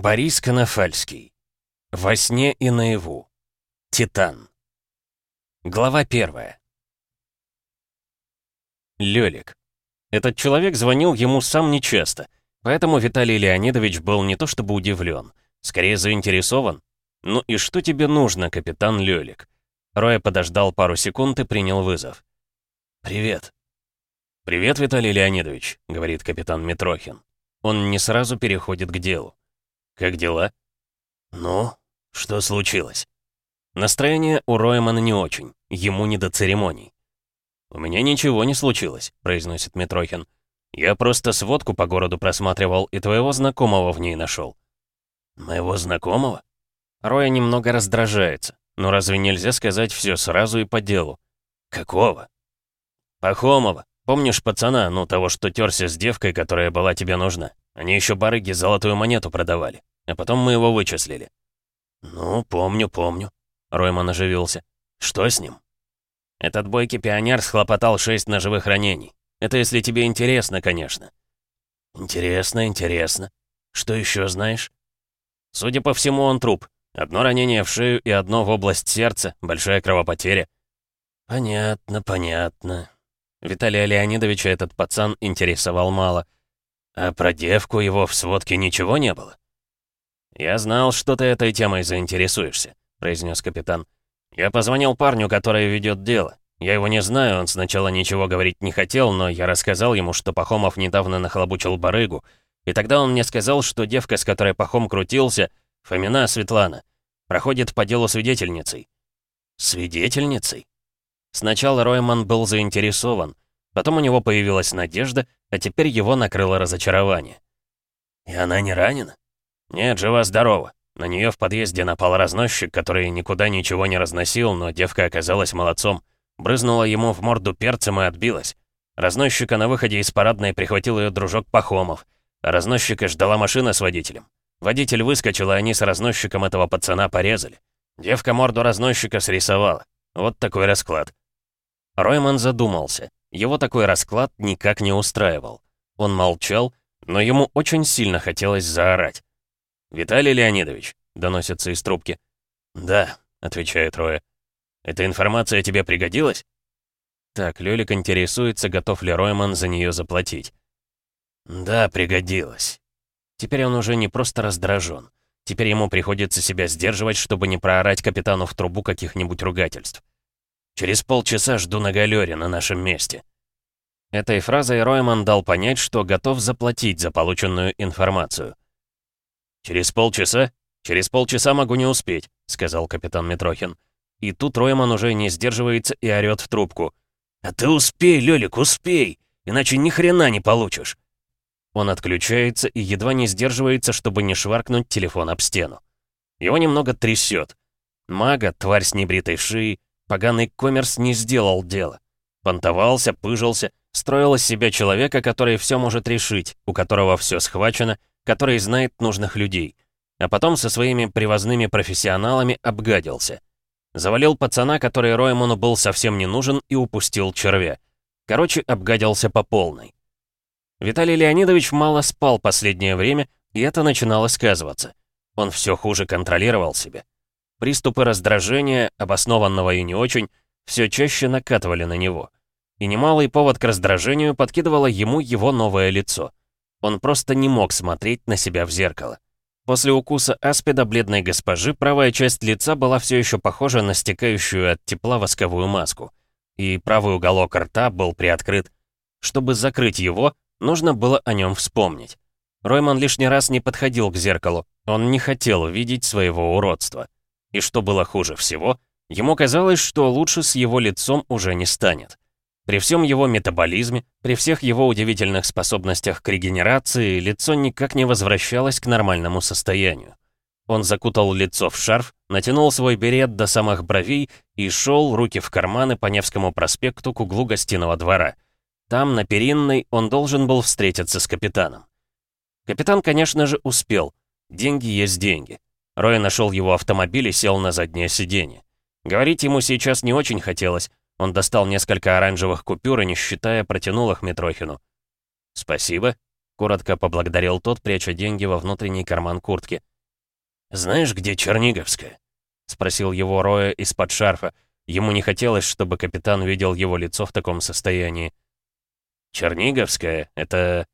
Борис Конофальский. Во сне и наяву. Титан. Глава первая. Лёлик. Этот человек звонил ему сам нечасто, поэтому Виталий Леонидович был не то чтобы удивлен, скорее заинтересован. «Ну и что тебе нужно, капитан Лёлик?» Роя подождал пару секунд и принял вызов. «Привет». «Привет, Виталий Леонидович», — говорит капитан Митрохин. Он не сразу переходит к делу. «Как дела?» «Ну, что случилось?» Настроение у Роймана не очень, ему не до церемоний. «У меня ничего не случилось», — произносит Митрохин. «Я просто сводку по городу просматривал и твоего знакомого в ней нашел». «Моего знакомого?» Роя немного раздражается. Но разве нельзя сказать все сразу и по делу? «Какого?» «Пахомова. Помнишь пацана, ну того, что терся с девкой, которая была тебе нужна? Они еще барыги золотую монету продавали. А потом мы его вычислили». «Ну, помню, помню». Ройман оживился. «Что с ним?» «Этот бойкий пионер схлопотал шесть ножевых ранений. Это если тебе интересно, конечно». «Интересно, интересно. Что еще знаешь?» «Судя по всему, он труп. Одно ранение в шею и одно в область сердца, большая кровопотеря». «Понятно, понятно». Виталия Леонидовича этот пацан интересовал мало. «А про девку его в сводке ничего не было?» «Я знал, что ты этой темой заинтересуешься», — произнес капитан. «Я позвонил парню, который ведет дело. Я его не знаю, он сначала ничего говорить не хотел, но я рассказал ему, что Пахомов недавно нахлобучил барыгу. И тогда он мне сказал, что девка, с которой Пахом крутился, Фомина Светлана, проходит по делу свидетельницей». «Свидетельницей?» Сначала Ройман был заинтересован, потом у него появилась надежда, а теперь его накрыло разочарование. «И она не ранена?» «Нет, жива-здорова. На нее в подъезде напал разносчик, который никуда ничего не разносил, но девка оказалась молодцом. Брызнула ему в морду перцем и отбилась. Разносчика на выходе из парадной прихватил ее дружок Пахомов. А разносчика ждала машина с водителем. Водитель выскочил, и они с разносчиком этого пацана порезали. Девка морду разносчика срисовала. Вот такой расклад. Ройман задумался. Его такой расклад никак не устраивал. Он молчал, но ему очень сильно хотелось заорать. «Виталий Леонидович», — доносится из трубки. «Да», — отвечает Роя. «Эта информация тебе пригодилась?» Так, Лёлик интересуется, готов ли Ройман за нее заплатить. «Да, пригодилась». Теперь он уже не просто раздражен. Теперь ему приходится себя сдерживать, чтобы не проорать капитану в трубу каких-нибудь ругательств. «Через полчаса жду на галере на нашем месте». Этой фразой Ройман дал понять, что готов заплатить за полученную информацию. «Через полчаса? Через полчаса могу не успеть», — сказал капитан Митрохин. И тут Ройман уже не сдерживается и орёт в трубку. «А ты успей, Лёлик, успей, иначе ни хрена не получишь». Он отключается и едва не сдерживается, чтобы не шваркнуть телефон об стену. Его немного трясет. Мага, тварь с небритой шеей, поганый коммерс не сделал дело. Понтовался, пыжился, строил из себя человека, который все может решить, у которого все схвачено, который знает нужных людей. А потом со своими привозными профессионалами обгадился. Завалил пацана, который Роймону был совсем не нужен, и упустил червя. Короче, обгадился по полной. Виталий Леонидович мало спал последнее время, и это начинало сказываться. Он все хуже контролировал себя. Приступы раздражения, обоснованного и не очень, все чаще накатывали на него. И немалый повод к раздражению подкидывало ему его новое лицо. Он просто не мог смотреть на себя в зеркало. После укуса аспида бледной госпожи правая часть лица была все еще похожа на стекающую от тепла восковую маску. И правый уголок рта был приоткрыт. Чтобы закрыть его, нужно было о нем вспомнить. Ройман лишний раз не подходил к зеркалу. Он не хотел видеть своего уродства. И что было хуже всего, ему казалось, что лучше с его лицом уже не станет. При всем его метаболизме, при всех его удивительных способностях к регенерации, лицо никак не возвращалось к нормальному состоянию. Он закутал лицо в шарф, натянул свой берет до самых бровей и шел, руки в карманы по Невскому проспекту к углу гостиного двора. Там, на Перинной, он должен был встретиться с капитаном. Капитан, конечно же, успел. Деньги есть деньги. Рой нашел его автомобиль и сел на заднее сиденье. Говорить ему сейчас не очень хотелось, он достал несколько оранжевых купюр и, не считая, протянул их Митрохину. «Спасибо», — коротко поблагодарил тот, пряча деньги во внутренний карман куртки. «Знаешь, где Черниговская?» — спросил его Роя из-под шарфа. Ему не хотелось, чтобы капитан видел его лицо в таком состоянии. «Черниговская? Это...»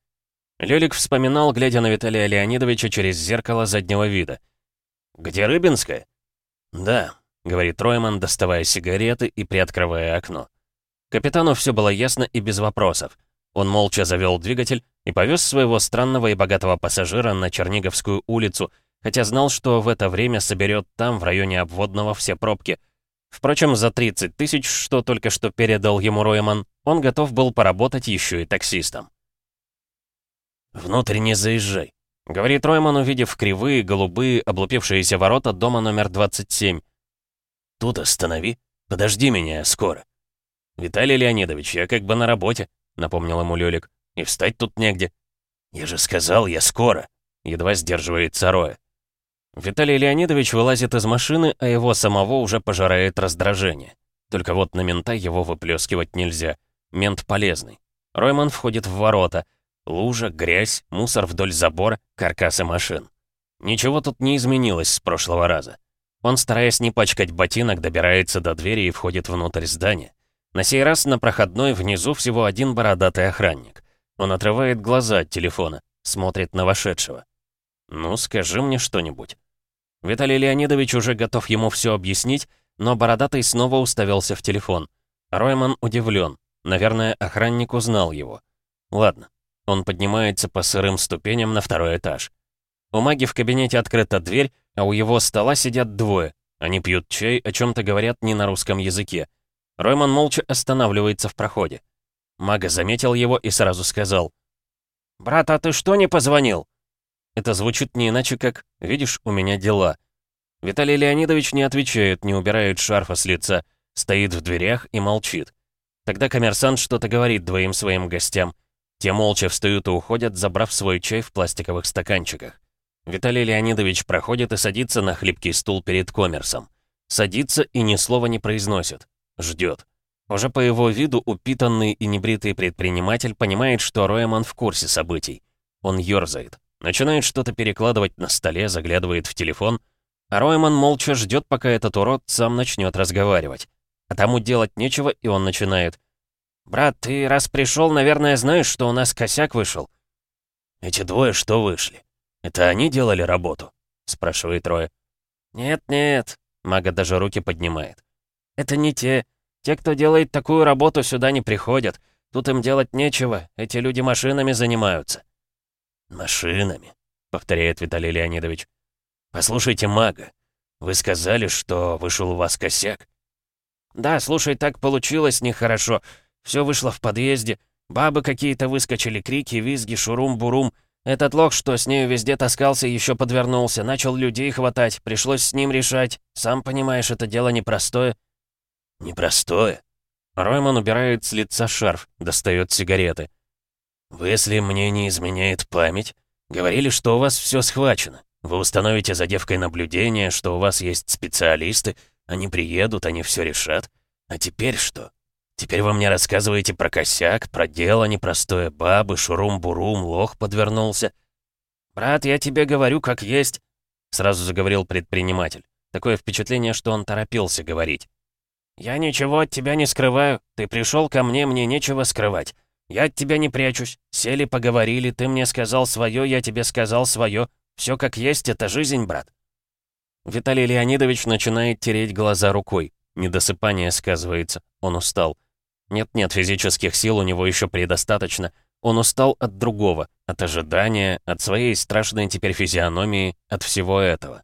Лёлик вспоминал, глядя на Виталия Леонидовича через зеркало заднего вида. «Где Рыбинская?» «Да», — говорит Ройман, доставая сигареты и приоткрывая окно. Капитану все было ясно и без вопросов. Он молча завел двигатель и повез своего странного и богатого пассажира на Черниговскую улицу, хотя знал, что в это время соберет там, в районе обводного, все пробки. Впрочем, за 30 тысяч, что только что передал ему Ройман, он готов был поработать еще и таксистом. «Внутрь не заезжай», — говорит Ройман, увидев кривые, голубые, облупившиеся ворота дома номер 27. «Тут останови. Подожди меня, скоро». «Виталий Леонидович, я как бы на работе», — напомнил ему Лёлик. «И встать тут негде». «Я же сказал, я скоро», — едва сдерживается Роя. Виталий Леонидович вылазит из машины, а его самого уже пожирает раздражение. Только вот на мента его выплескивать нельзя. Мент полезный. Ройман входит в ворота. Лужа, грязь, мусор вдоль забора, каркасы машин. Ничего тут не изменилось с прошлого раза. Он, стараясь не пачкать ботинок, добирается до двери и входит внутрь здания. На сей раз на проходной внизу всего один бородатый охранник. Он отрывает глаза от телефона, смотрит на вошедшего. «Ну, скажи мне что-нибудь». Виталий Леонидович уже готов ему все объяснить, но Бородатый снова уставился в телефон. Ройман удивлен. Наверное, охранник узнал его. Ладно. Он поднимается по сырым ступеням на второй этаж. У маги в кабинете открыта дверь, а у его стола сидят двое. Они пьют чай, о чем-то говорят не на русском языке. Ройман молча останавливается в проходе. Мага заметил его и сразу сказал. «Брат, а ты что не позвонил?» Это звучит не иначе, как «видишь, у меня дела». Виталий Леонидович не отвечает, не убирает шарфа с лица, стоит в дверях и молчит. Тогда коммерсант что-то говорит двоим своим гостям. Те молча встают и уходят, забрав свой чай в пластиковых стаканчиках. Виталий Леонидович проходит и садится на хлипкий стул перед коммерсом. Садится и ни слова не произносит. Ждет. Уже по его виду упитанный и небритый предприниматель понимает, что Роеман в курсе событий. Он ёрзает. Начинает что-то перекладывать на столе, заглядывает в телефон. А Ройман молча ждет, пока этот урод сам начнет разговаривать. А тому делать нечего, и он начинает. «Брат, ты раз пришел, наверное, знаешь, что у нас косяк вышел». «Эти двое что вышли? Это они делали работу?» — спрашивает Роя. «Нет-нет», — мага даже руки поднимает. «Это не те. Те, кто делает такую работу, сюда не приходят. Тут им делать нечего, эти люди машинами занимаются». «Машинами», — повторяет Виталий Леонидович. «Послушайте, мага, вы сказали, что вышел у вас косяк?» «Да, слушай, так получилось нехорошо. Все вышло в подъезде. Бабы какие-то выскочили, крики, визги, шурум-бурум. Этот лох, что с нею везде таскался, еще подвернулся. Начал людей хватать, пришлось с ним решать. Сам понимаешь, это дело непростое». «Непростое?» Ройман убирает с лица шарф, достает сигареты. «Вы, если мне не изменяет память, говорили, что у вас все схвачено. Вы установите за девкой наблюдение, что у вас есть специалисты, они приедут, они все решат. А теперь что? Теперь вы мне рассказываете про косяк, про дело непростое бабы, шурум-бурум, лох подвернулся. «Брат, я тебе говорю, как есть», — сразу заговорил предприниматель. Такое впечатление, что он торопился говорить. «Я ничего от тебя не скрываю. Ты пришел ко мне, мне нечего скрывать. Я от тебя не прячусь. Сели, поговорили, ты мне сказал свое, я тебе сказал свое. Все как есть, это жизнь, брат». Виталий Леонидович начинает тереть глаза рукой. Недосыпание сказывается. Он устал. Нет-нет, физических сил у него еще предостаточно. Он устал от другого, от ожидания, от своей страшной теперь физиономии, от всего этого.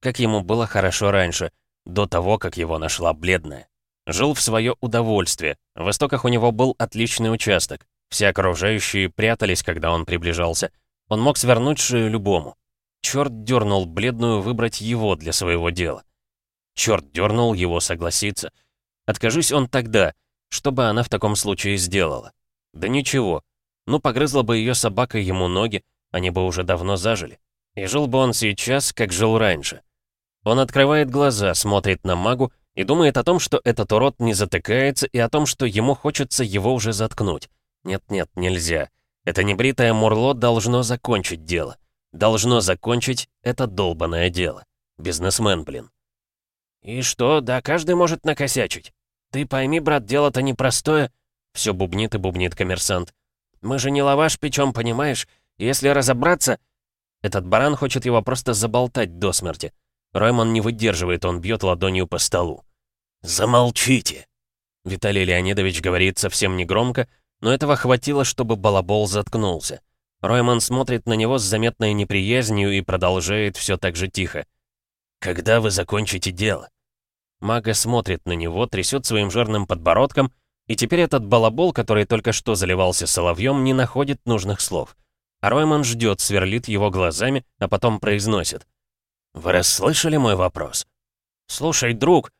Как ему было хорошо раньше, до того, как его нашла бледная. Жил в свое удовольствие. В Востоках у него был отличный участок. Все окружающие прятались, когда он приближался. Он мог свернуть шею любому. Черт дернул бледную выбрать его для своего дела. Черт дернул его согласиться. Откажись он тогда, что бы она в таком случае сделала? Да ничего. Ну, погрызла бы ее собака ему ноги, они бы уже давно зажили. И жил бы он сейчас, как жил раньше. Он открывает глаза, смотрит на магу и думает о том, что этот урод не затыкается, и о том, что ему хочется его уже заткнуть. Нет-нет, нельзя. Это небритое мурло должно закончить дело. Должно закончить это долбанное дело. Бизнесмен, блин. «И что, да каждый может накосячить? Ты пойми, брат, дело-то непростое», — все бубнит и бубнит коммерсант. «Мы же не лаваш печем, понимаешь? Если разобраться...» Этот баран хочет его просто заболтать до смерти. Ройман не выдерживает, он бьет ладонью по столу. «Замолчите!» Виталий Леонидович говорит совсем негромко, но этого хватило, чтобы балабол заткнулся. Ройман смотрит на него с заметной неприязнью и продолжает все так же тихо. «Когда вы закончите дело?» Мага смотрит на него, трясет своим жирным подбородком, и теперь этот балабол, который только что заливался соловьем, не находит нужных слов. А Ройман ждет, сверлит его глазами, а потом произносит. «Вы расслышали мой вопрос?» «Слушай, друг...»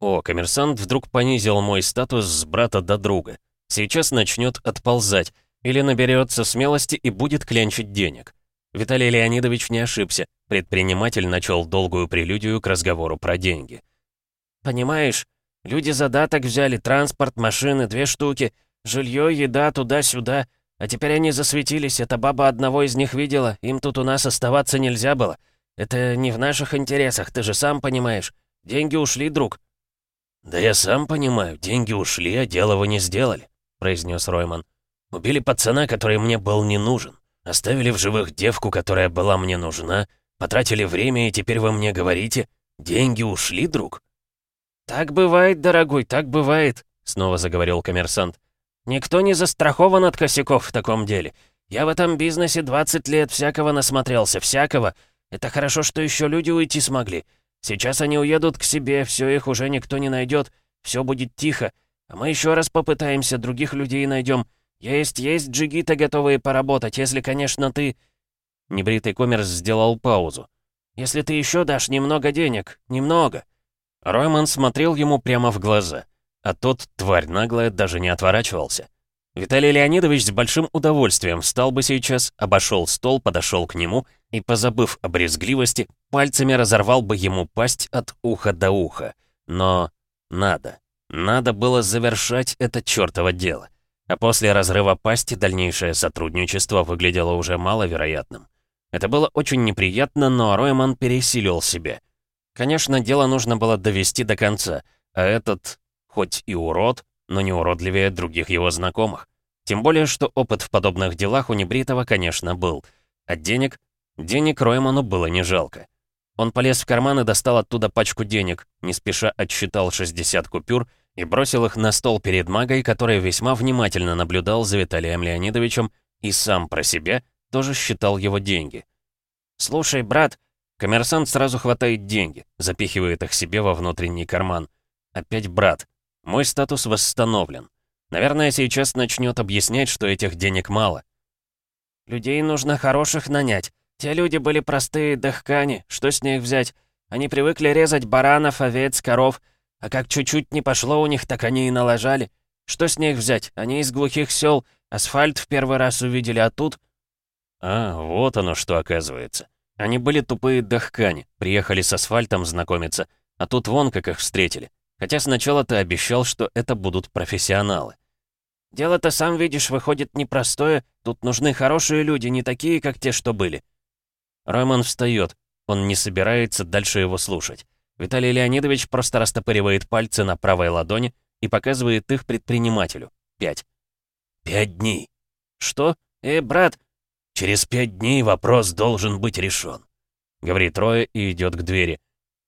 О, коммерсант вдруг понизил мой статус с брата до друга. Сейчас начнет отползать, или наберется смелости и будет клянчить денег. Виталий Леонидович не ошибся. Предприниматель начал долгую прелюдию к разговору про деньги. «Понимаешь, люди задаток взяли, транспорт, машины, две штуки, жилье, еда, туда-сюда, а теперь они засветились, эта баба одного из них видела, им тут у нас оставаться нельзя было. Это не в наших интересах, ты же сам понимаешь. Деньги ушли, друг». «Да я сам понимаю, деньги ушли, а дело вы не сделали», — произнес Ройман. «Убили пацана, который мне был не нужен. Оставили в живых девку, которая была мне нужна, Потратили время, и теперь вы мне говорите, деньги ушли, друг?» «Так бывает, дорогой, так бывает», — снова заговорил коммерсант. «Никто не застрахован от косяков в таком деле. Я в этом бизнесе 20 лет всякого насмотрелся, всякого. Это хорошо, что еще люди уйти смогли. Сейчас они уедут к себе, все их уже никто не найдет, все будет тихо. А мы еще раз попытаемся, других людей найдем. Есть, есть джигиты, готовые поработать, если, конечно, ты...» Небритый коммерс сделал паузу. «Если ты еще дашь немного денег, немного». Ройман смотрел ему прямо в глаза, а тот, тварь наглая, даже не отворачивался. Виталий Леонидович с большим удовольствием встал бы сейчас, обошел стол, подошел к нему и, позабыв о брезгливости, пальцами разорвал бы ему пасть от уха до уха. Но надо. Надо было завершать это чертово дело. А после разрыва пасти дальнейшее сотрудничество выглядело уже маловероятным. Это было очень неприятно, но Ройман пересилил себя. Конечно, дело нужно было довести до конца, а этот, хоть и урод, но не уродливее других его знакомых. Тем более, что опыт в подобных делах у Небритова, конечно, был. А денег? Денег Ройману было не жалко. Он полез в карман и достал оттуда пачку денег, не спеша отсчитал 60 купюр и бросил их на стол перед магой, который весьма внимательно наблюдал за Виталием Леонидовичем и сам про себя тоже считал его деньги. «Слушай, брат...» Коммерсант сразу хватает деньги, запихивает их себе во внутренний карман. Опять брат. Мой статус восстановлен. Наверное, сейчас начнет объяснять, что этих денег мало. «Людей нужно хороших нанять. Те люди были простые дыхкани. Что с них взять? Они привыкли резать баранов, овец, коров. А как чуть-чуть не пошло у них, так они и налажали. Что с них взять? Они из глухих сел. Асфальт в первый раз увидели, а тут а, вот оно что оказывается. Они были тупые дохкани, приехали с асфальтом знакомиться, а тут вон как их встретили. Хотя сначала ты обещал, что это будут профессионалы. Дело-то, сам видишь, выходит непростое, тут нужны хорошие люди, не такие, как те, что были. Роман встает, он не собирается дальше его слушать. Виталий Леонидович просто растопыривает пальцы на правой ладони и показывает их предпринимателю. Пять. Пять дней. Что? Э, брат, Через пять дней вопрос должен быть решен», — говорит Роя и идет к двери.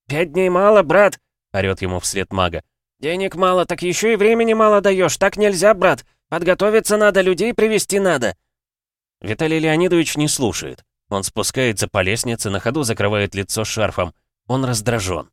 «Пять дней мало, брат!» — орёт ему вслед мага. «Денег мало, так еще и времени мало даешь. Так нельзя, брат. Подготовиться надо, людей привести надо». Виталий Леонидович не слушает. Он спускается по лестнице, на ходу закрывает лицо шарфом. Он раздражен.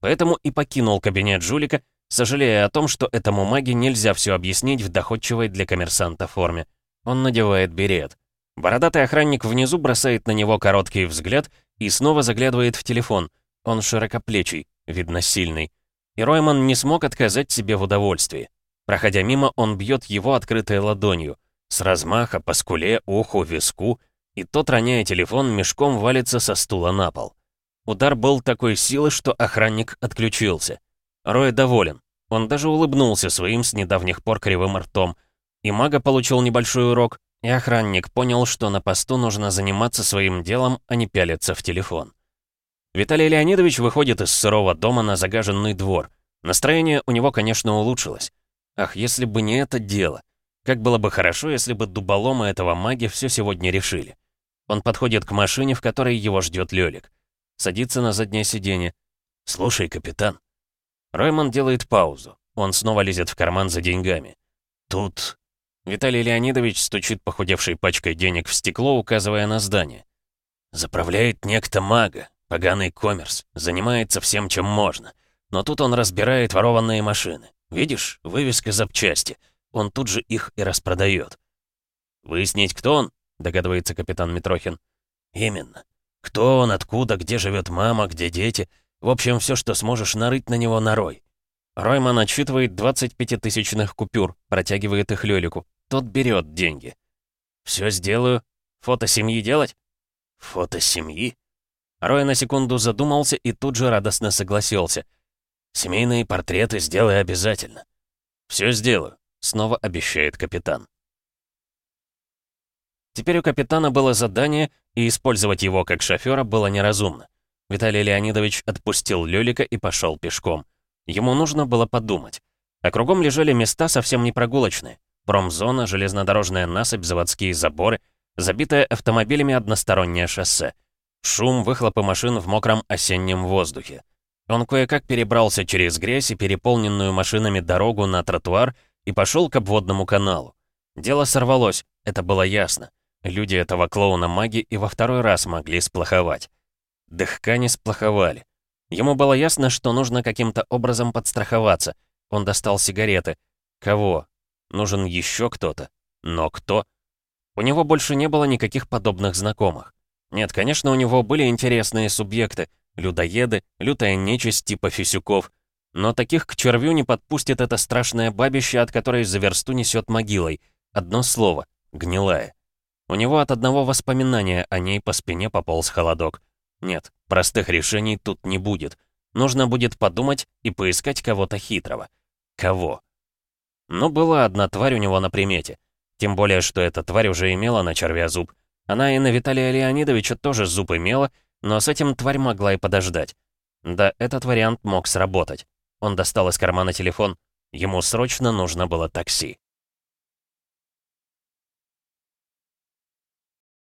Поэтому и покинул кабинет жулика, сожалея о том, что этому маге нельзя все объяснить в доходчивой для коммерсанта форме. Он надевает берет. Бородатый охранник внизу бросает на него короткий взгляд и снова заглядывает в телефон. Он широкоплечий, видно сильный. И Ройман не смог отказать себе в удовольствии. Проходя мимо, он бьет его открытой ладонью. С размаха по скуле, уху, виску, и тот, роняя телефон, мешком валится со стула на пол. Удар был такой силы, что охранник отключился. Рой доволен. Он даже улыбнулся своим с недавних пор кривым ртом. И мага получил небольшой урок, и охранник понял, что на посту нужно заниматься своим делом, а не пялиться в телефон. Виталий Леонидович выходит из сырого дома на загаженный двор. Настроение у него, конечно, улучшилось. Ах, если бы не это дело. Как было бы хорошо, если бы дуболомы этого маги все сегодня решили. Он подходит к машине, в которой его ждет Лёлик. Садится на заднее сиденье. «Слушай, капитан». Ройман делает паузу. Он снова лезет в карман за деньгами. «Тут...» Виталий Леонидович стучит похудевшей пачкой денег в стекло, указывая на здание. «Заправляет некто мага, поганый коммерс, занимается всем, чем можно. Но тут он разбирает ворованные машины. Видишь, вывеска запчасти. Он тут же их и распродает. «Выяснить, кто он?» — догадывается капитан Митрохин. «Именно. Кто он, откуда, где живет мама, где дети. В общем, все, что сможешь нарыть на него, нарой». Ройман отсчитывает 25-тысячных купюр, протягивает их Лёлику. Тот берет деньги. «Все сделаю. Фото семьи делать?» «Фото семьи?» Рой на секунду задумался и тут же радостно согласился. «Семейные портреты сделай обязательно». «Все сделаю», — снова обещает капитан. Теперь у капитана было задание, и использовать его как шофера было неразумно. Виталий Леонидович отпустил Лёлика и пошел пешком. Ему нужно было подумать. А кругом лежали места совсем не прогулочные. Промзона, железнодорожная насыпь, заводские заборы, забитое автомобилями одностороннее шоссе. Шум, выхлопы машин в мокром осеннем воздухе. Он кое-как перебрался через грязь и переполненную машинами дорогу на тротуар и пошел к обводному каналу. Дело сорвалось, это было ясно. Люди этого клоуна-маги и во второй раз могли сплоховать. Дыхка не сплоховали. Ему было ясно, что нужно каким-то образом подстраховаться. Он достал сигареты. Кого? Нужен еще кто-то. Но кто? У него больше не было никаких подобных знакомых. Нет, конечно, у него были интересные субъекты. Людоеды, лютая нечисть типа Фисюков. Но таких к червю не подпустит это страшное бабище, от которой за версту несет могилой. Одно слово — гнилая. У него от одного воспоминания о ней по спине пополз холодок. Нет, простых решений тут не будет. Нужно будет подумать и поискать кого-то хитрого. Кого? Но была одна тварь у него на примете. Тем более, что эта тварь уже имела на червя зуб. Она и на Виталия Леонидовича тоже зуб имела, но с этим тварь могла и подождать. Да, этот вариант мог сработать. Он достал из кармана телефон. Ему срочно нужно было такси.